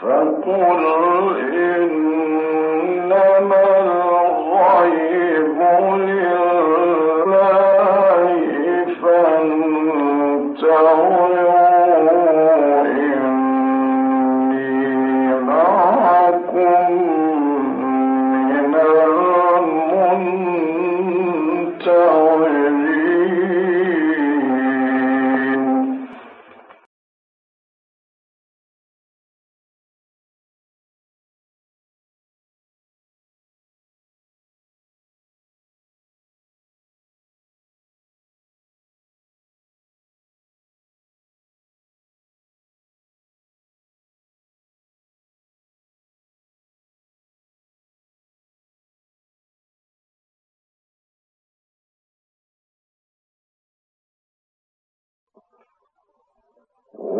فقل إن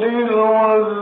للعذاب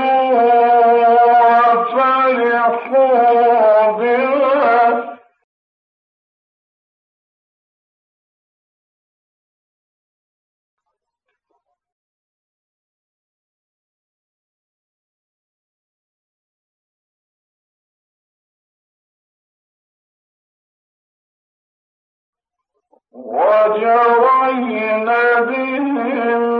وجرينا بهم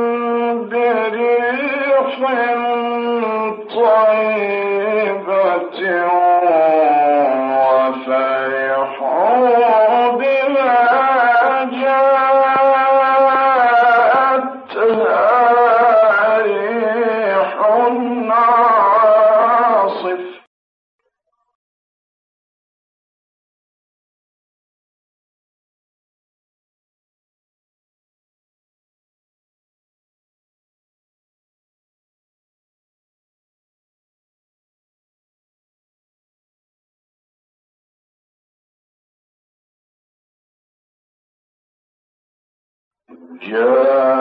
Sure.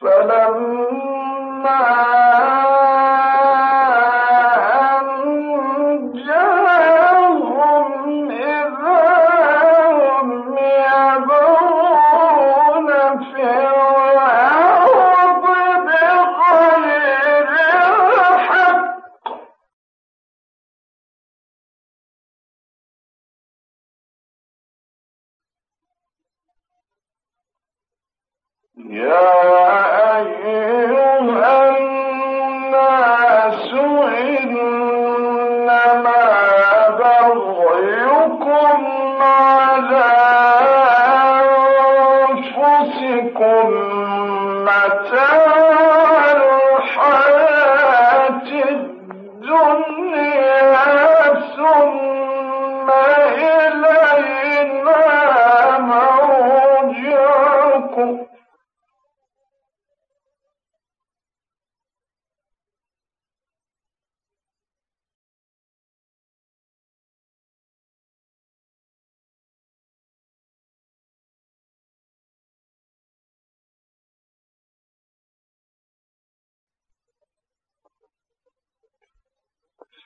ثم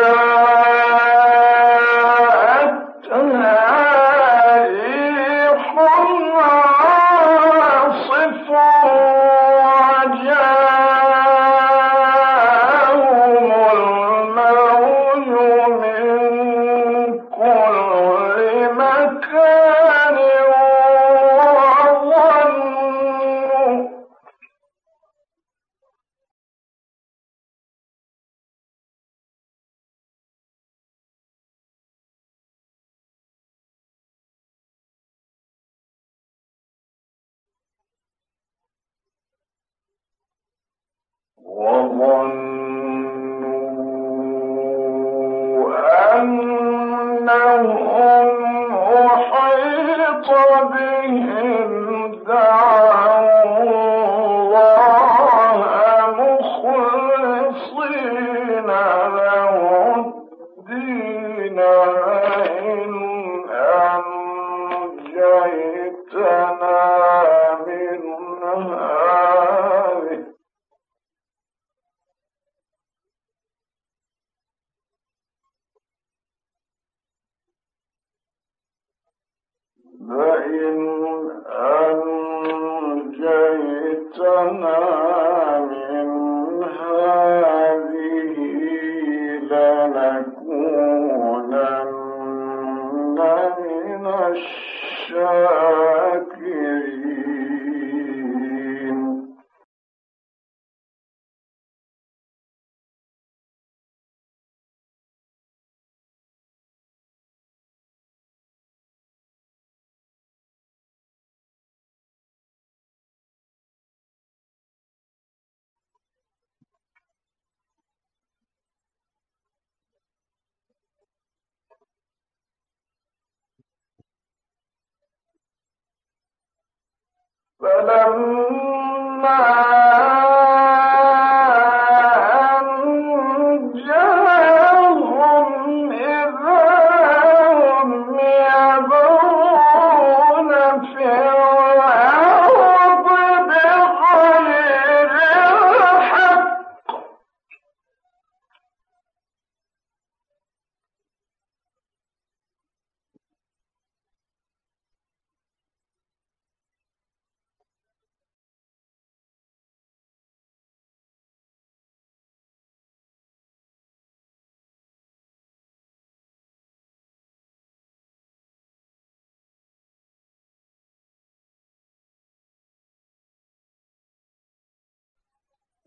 بهم بريق طيبة صِدْقٍ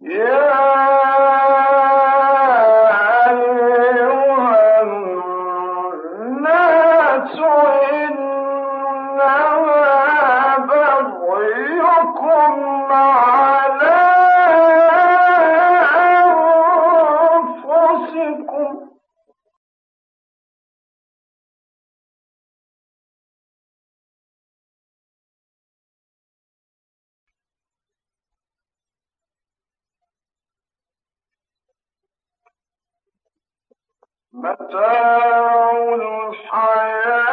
يا متاع الحياة.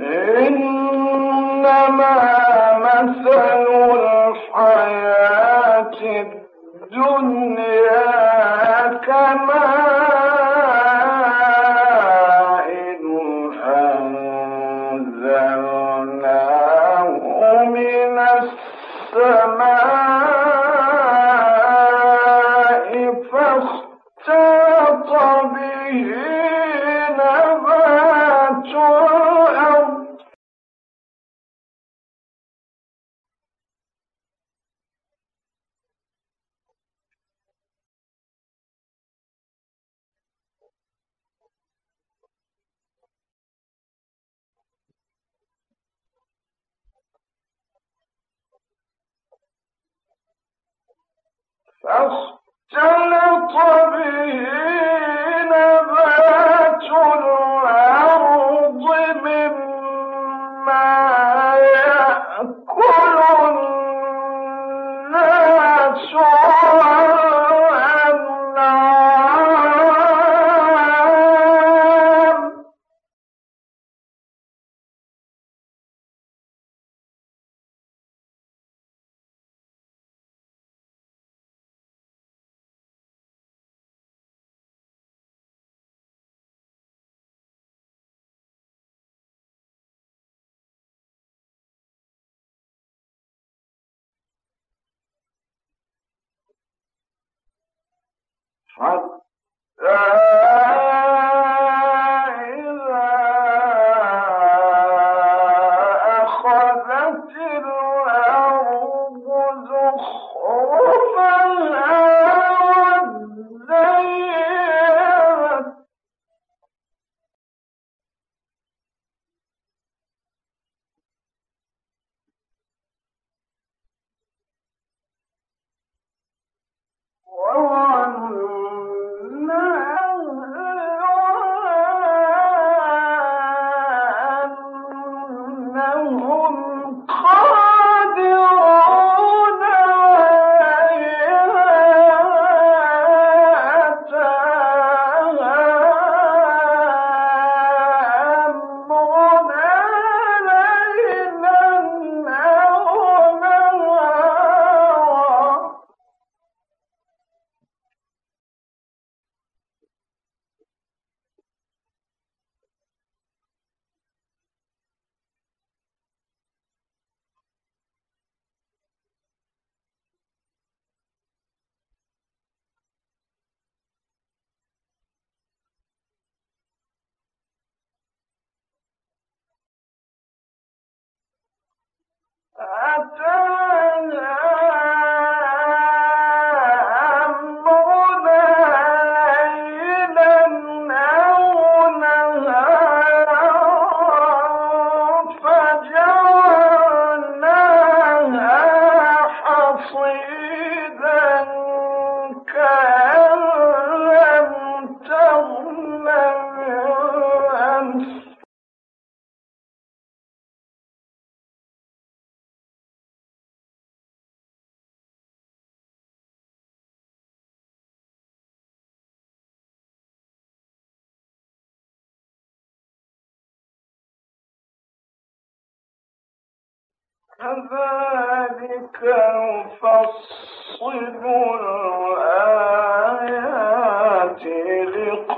إنما مثل house حتى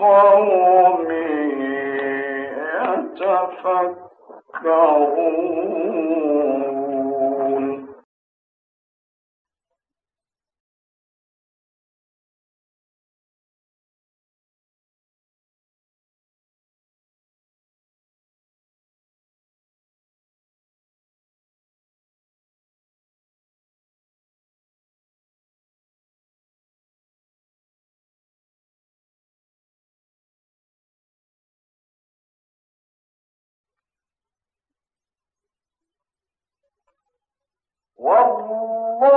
لقوم يتفكرون. والله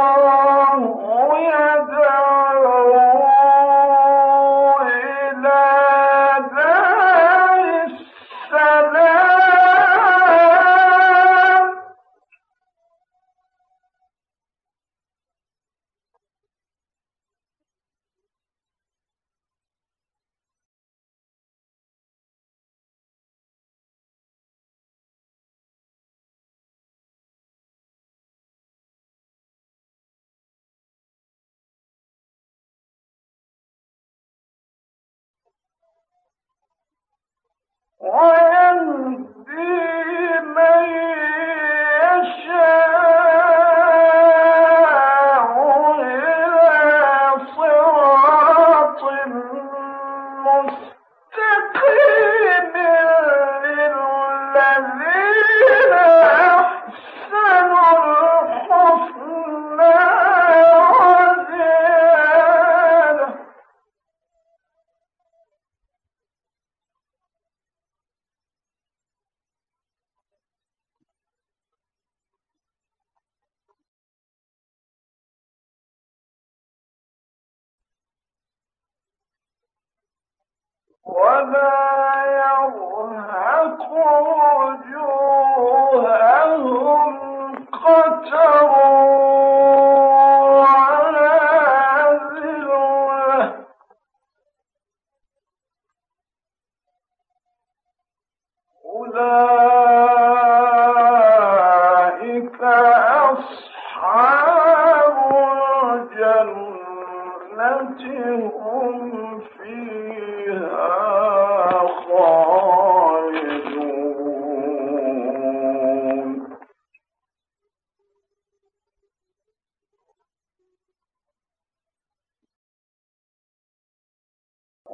ويهدي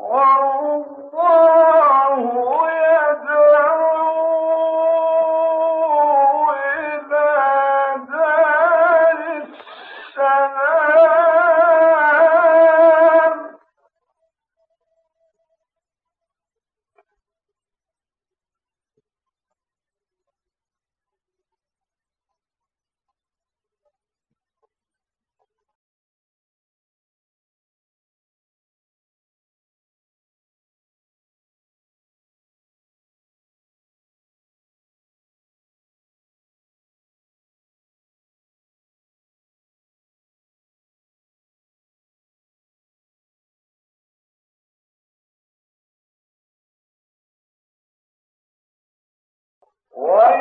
وهم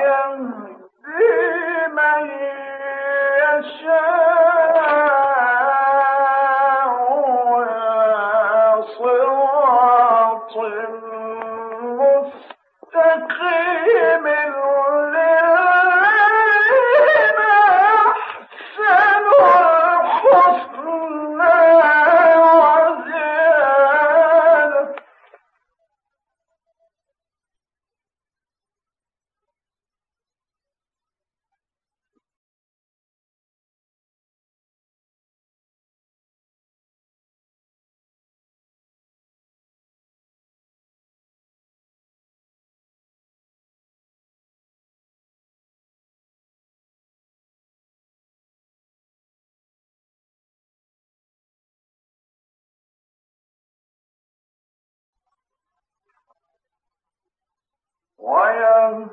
ويهدي ولا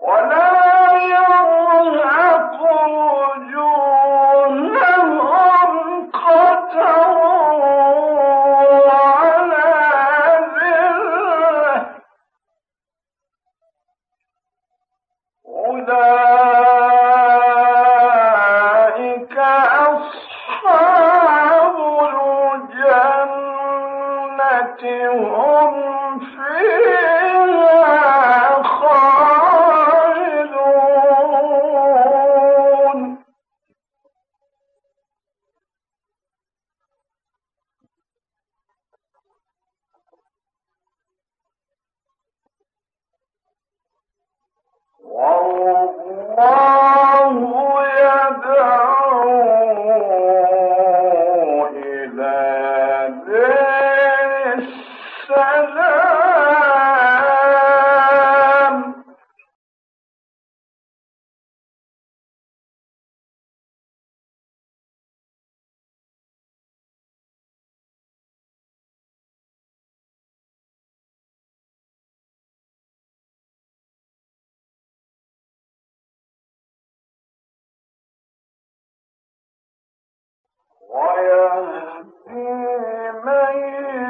ولا ويهدي من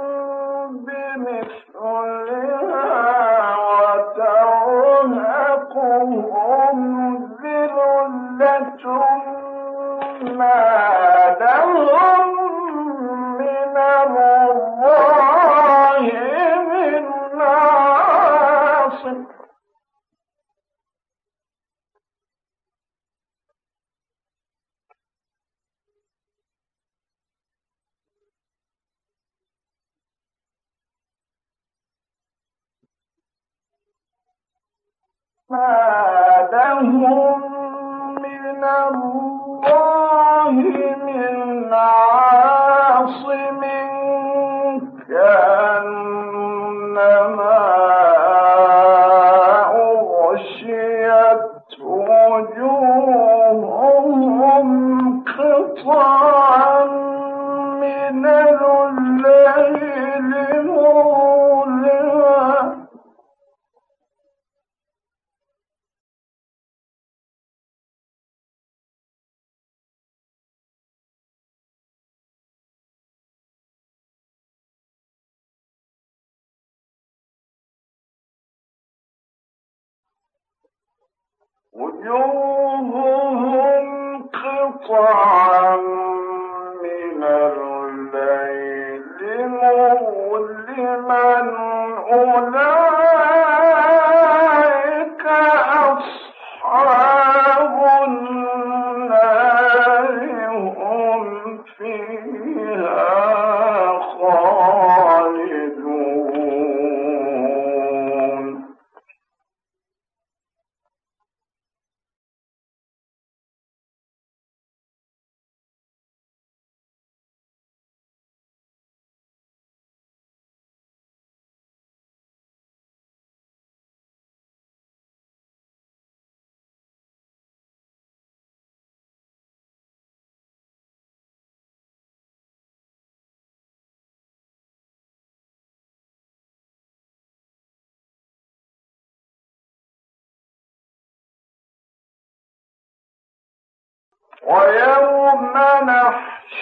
من عاصم وجوههم قطعا ويوم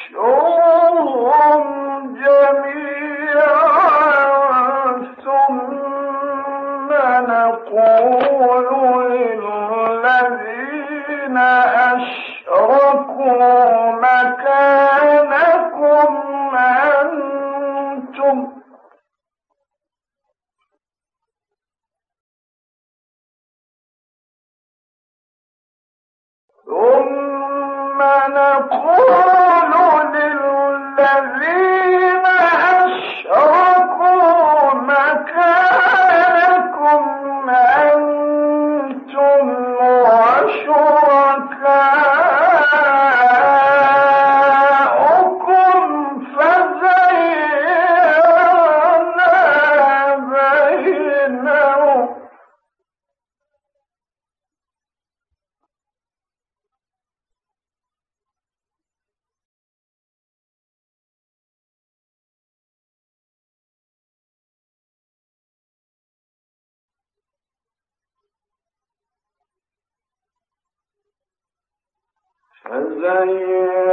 نحشرهم جميعا ثم نقول للذين أشركوا مكانكم مكانكم أنتم وشركاؤكم فزينا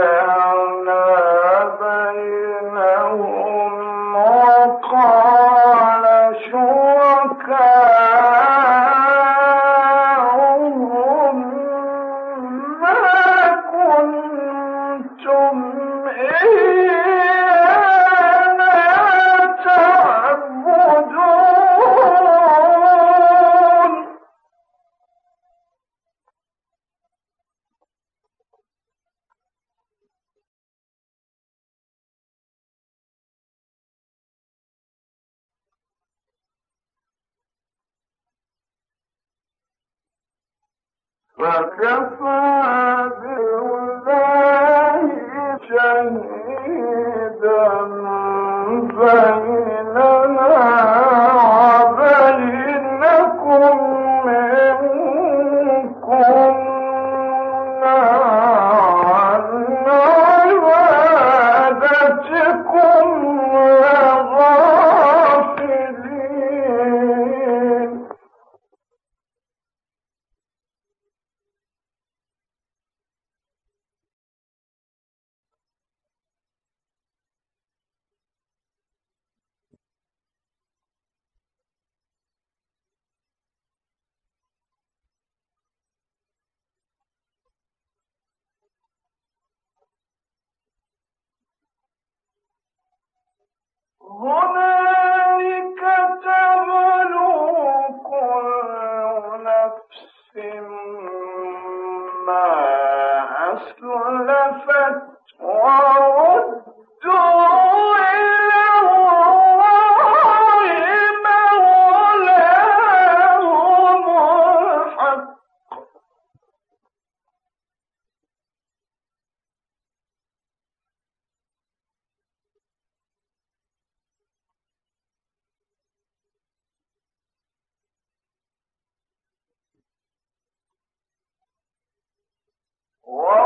فيهما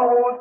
قل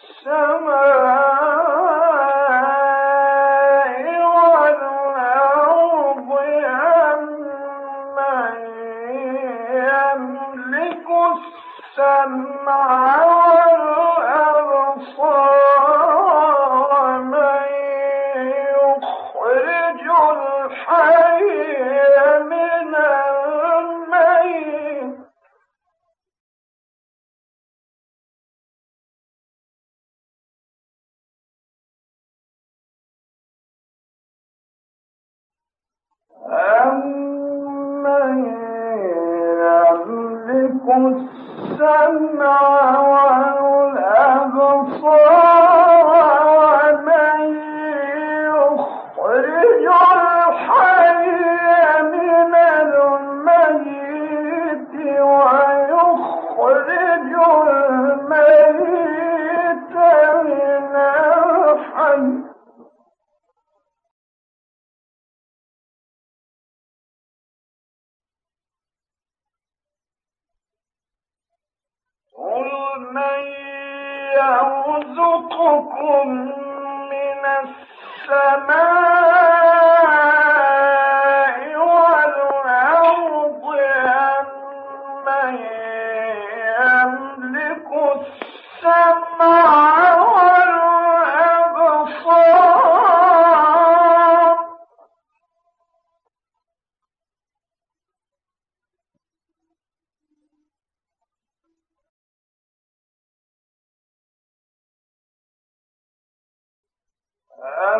يرزقكم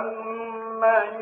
ومن